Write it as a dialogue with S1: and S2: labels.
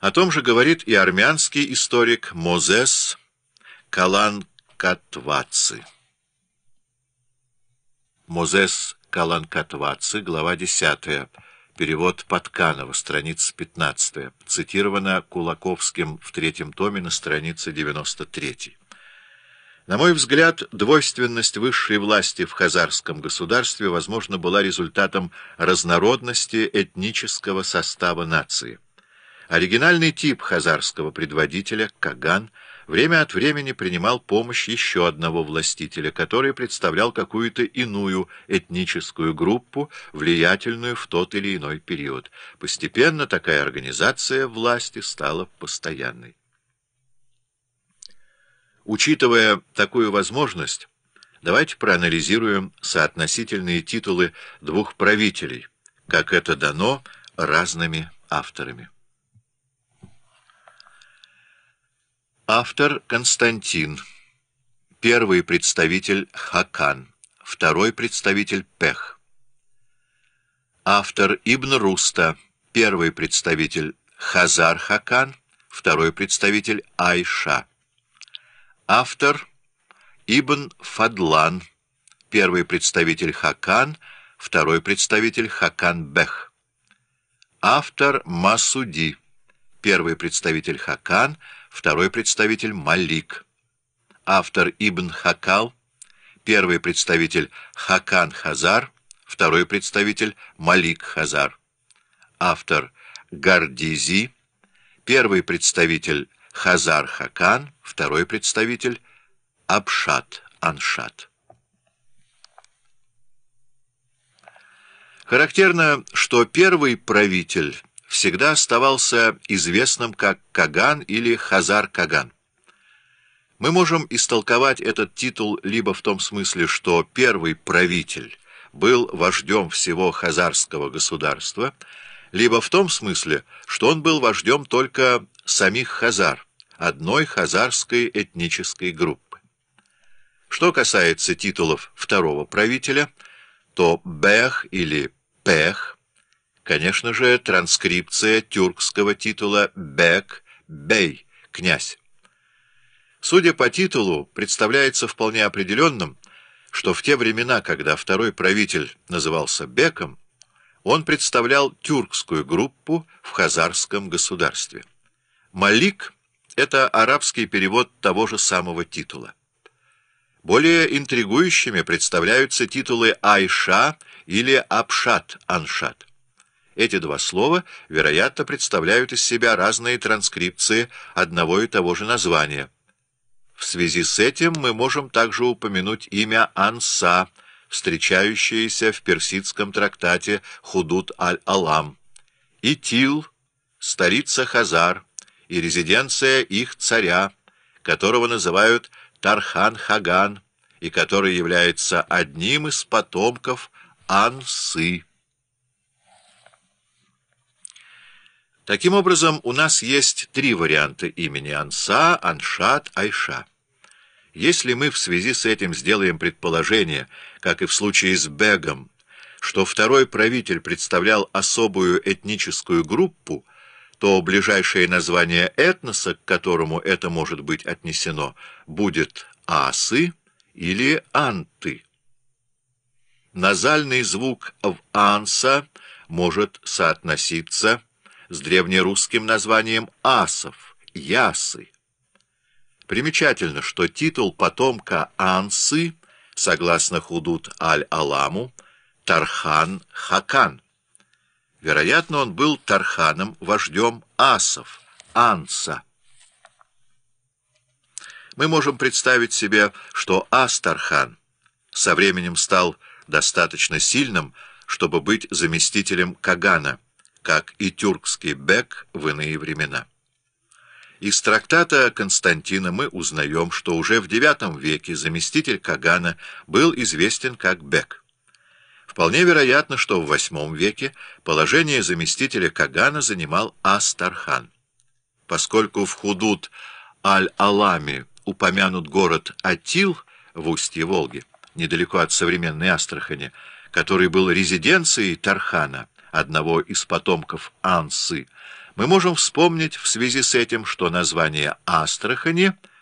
S1: О том же говорит и армянский историк Мозес Каланкатваци. Мозес Каланкатваци, глава 10, перевод Подканова, страница 15, цитировано Кулаковским в третьем томе на странице 93. На мой взгляд, двойственность высшей власти в хазарском государстве, возможно, была результатом разнородности этнического состава нации. Оригинальный тип хазарского предводителя, Каган, время от времени принимал помощь еще одного властителя, который представлял какую-то иную этническую группу, влиятельную в тот или иной период. Постепенно такая организация власти стала постоянной. Учитывая такую возможность, давайте проанализируем соотносительные титулы двух правителей, как это дано разными авторами. Автор Константин. Первый представитель Хакан. Второй представитель Пех. Автор Ибн Руста. Первый представитель Хазар Хакан. Второй представитель Айша. Автор Ибн Фадлан, первый представитель Хакан, второй представитель Хакан-Бех. Автор Масуди, первый представитель Хакан, второй представитель Малик. Автор Ибн Хакал, первый представитель Хакан-Хазар, второй представитель Малик-Хазар. Автор Гардизи, первый представитель Хазар-Хакан, второй представитель Абшат-Аншат. Характерно, что первый правитель всегда оставался известным как Каган или Хазар-Каган. Мы можем истолковать этот титул либо в том смысле, что первый правитель был вождем всего хазарского государства, либо в том смысле, что он был вождем только самих хазар, одной хазарской этнической группы. Что касается титулов второго правителя, то Бех или Пех, конечно же, транскрипция тюркского титула Бек, Бей, князь. Судя по титулу, представляется вполне определенным, что в те времена, когда второй правитель назывался Беком, он представлял тюркскую группу в хазарском государстве. Малик — это арабский перевод того же самого титула. Более интригующими представляются титулы Айша или Абшат-Аншат. Эти два слова, вероятно, представляют из себя разные транскрипции одного и того же названия. В связи с этим мы можем также упомянуть имя Анса, встречающееся в персидском трактате Худут аль-Алам, и Тил, столица Хазар, и резиденция их царя, которого называют Тархан-Хаган, и который является одним из потомков Ансы. Таким образом, у нас есть три варианта имени Анса, Аншат, Айша. Если мы в связи с этим сделаем предположение, как и в случае с Бегом, что второй правитель представлял особую этническую группу, то ближайшее название этноса, к которому это может быть отнесено, будет асы или анты. Назальный звук в анса может соотноситься с древнерусским названием асов, ясы. Примечательно, что титул потомка ансы, согласно Худут аль-Аламу, Тархан Хакан. Вероятно, он был Тарханом, вождем асов, Анса. Мы можем представить себе, что Ас-Тархан со временем стал достаточно сильным, чтобы быть заместителем Кагана, как и тюркский бек в иные времена. Из трактата Константина мы узнаем, что уже в IX веке заместитель Кагана был известен как бек. Вполне вероятно, что в VIII веке положение заместителя Кагана занимал Астархан. Поскольку в Худут Аль-Алами упомянут город Атил в устье Волги, недалеко от современной Астрахани, который был резиденцией Тархана, одного из потомков Ансы, Мы можем вспомнить в связи с этим, что название Астрахани